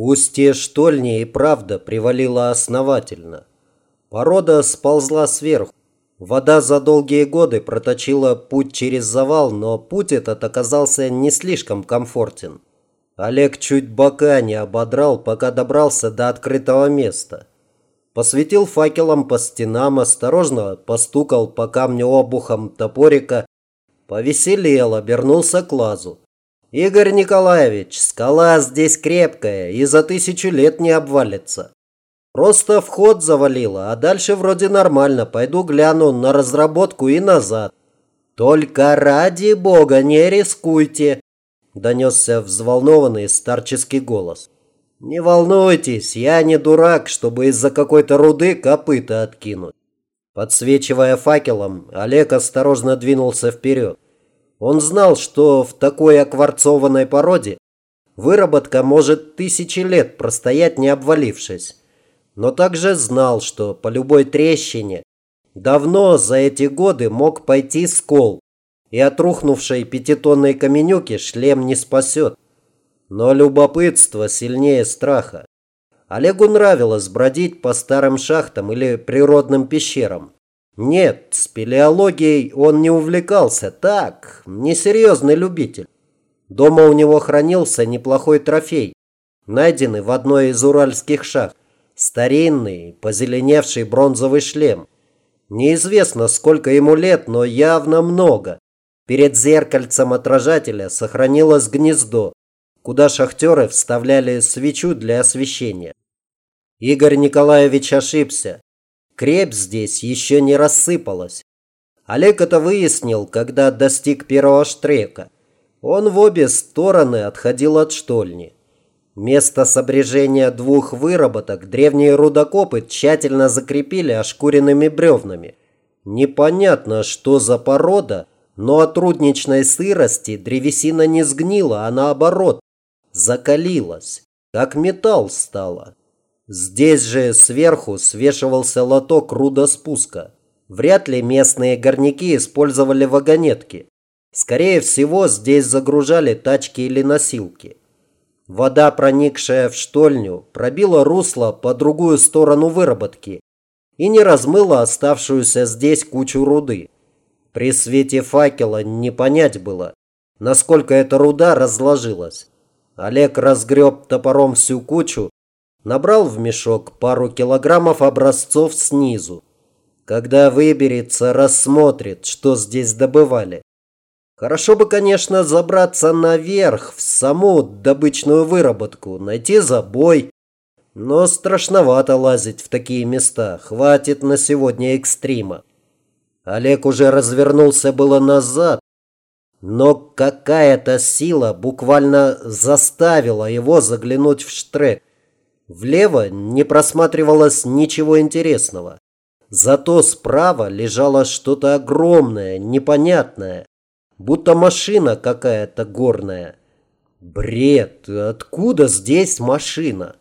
Устье штольни и правда привалило основательно. Порода сползла сверху. Вода за долгие годы проточила путь через завал, но путь этот оказался не слишком комфортен. Олег чуть бока не ободрал, пока добрался до открытого места. Посветил факелом по стенам, осторожно постукал по камню обухом топорика, повеселел, обернулся к лазу. «Игорь Николаевич, скала здесь крепкая и за тысячу лет не обвалится. Просто вход завалило, а дальше вроде нормально. Пойду гляну на разработку и назад. Только ради бога не рискуйте, донесся взволнованный старческий голос. Не волнуйтесь, я не дурак, чтобы из-за какой-то руды копыта откинуть. Подсвечивая факелом, Олег осторожно двинулся вперед. Он знал, что в такой окварцованной породе выработка может тысячи лет простоять, не обвалившись. Но также знал, что по любой трещине давно за эти годы мог пойти скол, и от рухнувшей пятитонной каменюки шлем не спасет. Но любопытство сильнее страха. Олегу нравилось бродить по старым шахтам или природным пещерам. Нет, спелеологией он не увлекался. Так, несерьезный любитель. Дома у него хранился неплохой трофей, найденный в одной из уральских шахт. Старинный, позеленевший бронзовый шлем. Неизвестно, сколько ему лет, но явно много. Перед зеркальцем отражателя сохранилось гнездо, куда шахтеры вставляли свечу для освещения. Игорь Николаевич ошибся. Крепь здесь еще не рассыпалась. Олег это выяснил, когда достиг первого штрека. Он в обе стороны отходил от штольни. Место сопряжения двух выработок древние рудокопы тщательно закрепили ошкуренными бревнами. Непонятно, что за порода, но от рудничной сырости древесина не сгнила, а наоборот, закалилась, как металл стала. Здесь же сверху свешивался лоток рудоспуска. Вряд ли местные горняки использовали вагонетки. Скорее всего, здесь загружали тачки или носилки. Вода, проникшая в штольню, пробила русло по другую сторону выработки и не размыла оставшуюся здесь кучу руды. При свете факела не понять было, насколько эта руда разложилась. Олег разгреб топором всю кучу Набрал в мешок пару килограммов образцов снизу. Когда выберется, рассмотрит, что здесь добывали. Хорошо бы, конечно, забраться наверх, в саму добычную выработку, найти забой. Но страшновато лазить в такие места. Хватит на сегодня экстрима. Олег уже развернулся было назад, но какая-то сила буквально заставила его заглянуть в штрек. Влево не просматривалось ничего интересного. Зато справа лежало что-то огромное, непонятное, будто машина какая-то горная. Бред! Откуда здесь машина?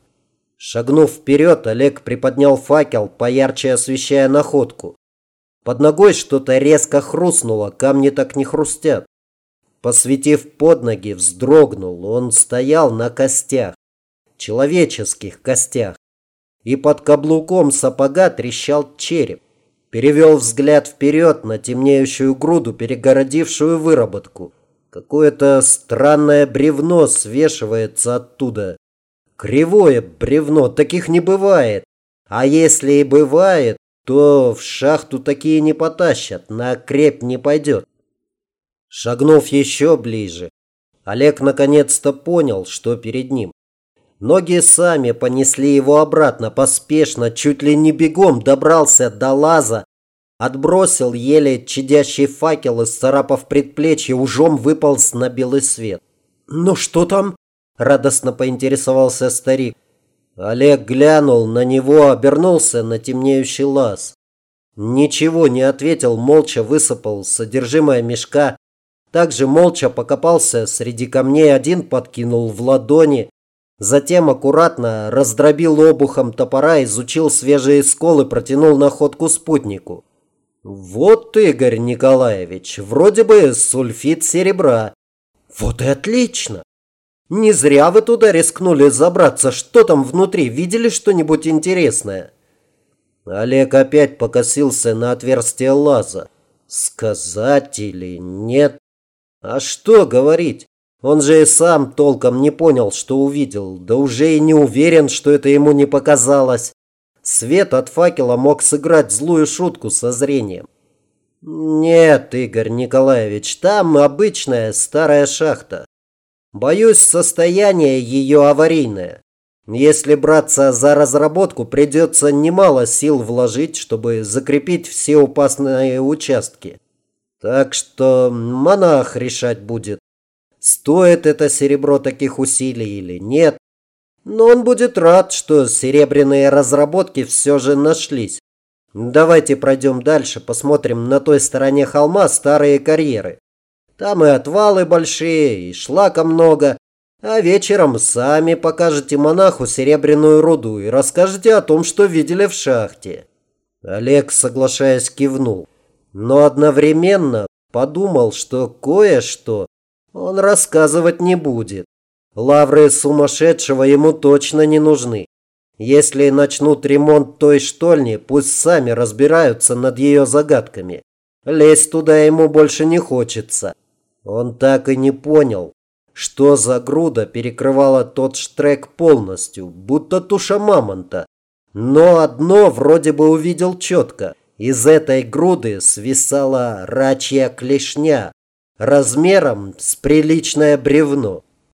Шагнув вперед, Олег приподнял факел, поярче освещая находку. Под ногой что-то резко хрустнуло, камни так не хрустят. Посветив под ноги, вздрогнул. Он стоял на костях человеческих костях. И под каблуком сапога трещал череп. Перевел взгляд вперед на темнеющую груду, перегородившую выработку. Какое-то странное бревно свешивается оттуда. Кривое бревно, таких не бывает. А если и бывает, то в шахту такие не потащат, на крепь не пойдет. Шагнув еще ближе, Олег наконец-то понял, что перед ним. Ноги сами понесли его обратно, поспешно, чуть ли не бегом добрался до лаза, отбросил еле чадящий факел и, сцарапав предплечье, ужом выполз на белый свет. «Ну что там?» – радостно поинтересовался старик. Олег глянул на него, обернулся на темнеющий лаз. Ничего не ответил, молча высыпал содержимое мешка. Также молча покопался среди камней, один подкинул в ладони, Затем аккуратно раздробил обухом топора, изучил свежие сколы, протянул находку спутнику. Вот, Игорь Николаевич, вроде бы сульфид серебра. Вот и отлично. Не зря вы туда рискнули забраться. Что там внутри? Видели что-нибудь интересное?» Олег опять покосился на отверстие лаза. Сказать или нет? А что говорить? Он же и сам толком не понял, что увидел, да уже и не уверен, что это ему не показалось. Свет от факела мог сыграть злую шутку со зрением. Нет, Игорь Николаевич, там обычная старая шахта. Боюсь, состояние ее аварийное. Если браться за разработку, придется немало сил вложить, чтобы закрепить все опасные участки. Так что монах решать будет, стоит это серебро таких усилий или нет. Но он будет рад, что серебряные разработки все же нашлись. Давайте пройдем дальше, посмотрим на той стороне холма старые карьеры. Там и отвалы большие, и шлака много, а вечером сами покажете монаху серебряную руду и расскажете о том, что видели в шахте. Олег, соглашаясь, кивнул, но одновременно подумал, что кое-что он рассказывать не будет. Лавры сумасшедшего ему точно не нужны. Если начнут ремонт той штольни, пусть сами разбираются над ее загадками. Лезть туда ему больше не хочется. Он так и не понял, что за груда перекрывала тот штрек полностью, будто туша мамонта. Но одно вроде бы увидел четко. Из этой груды свисала рачья клешня размером с приличное бревно.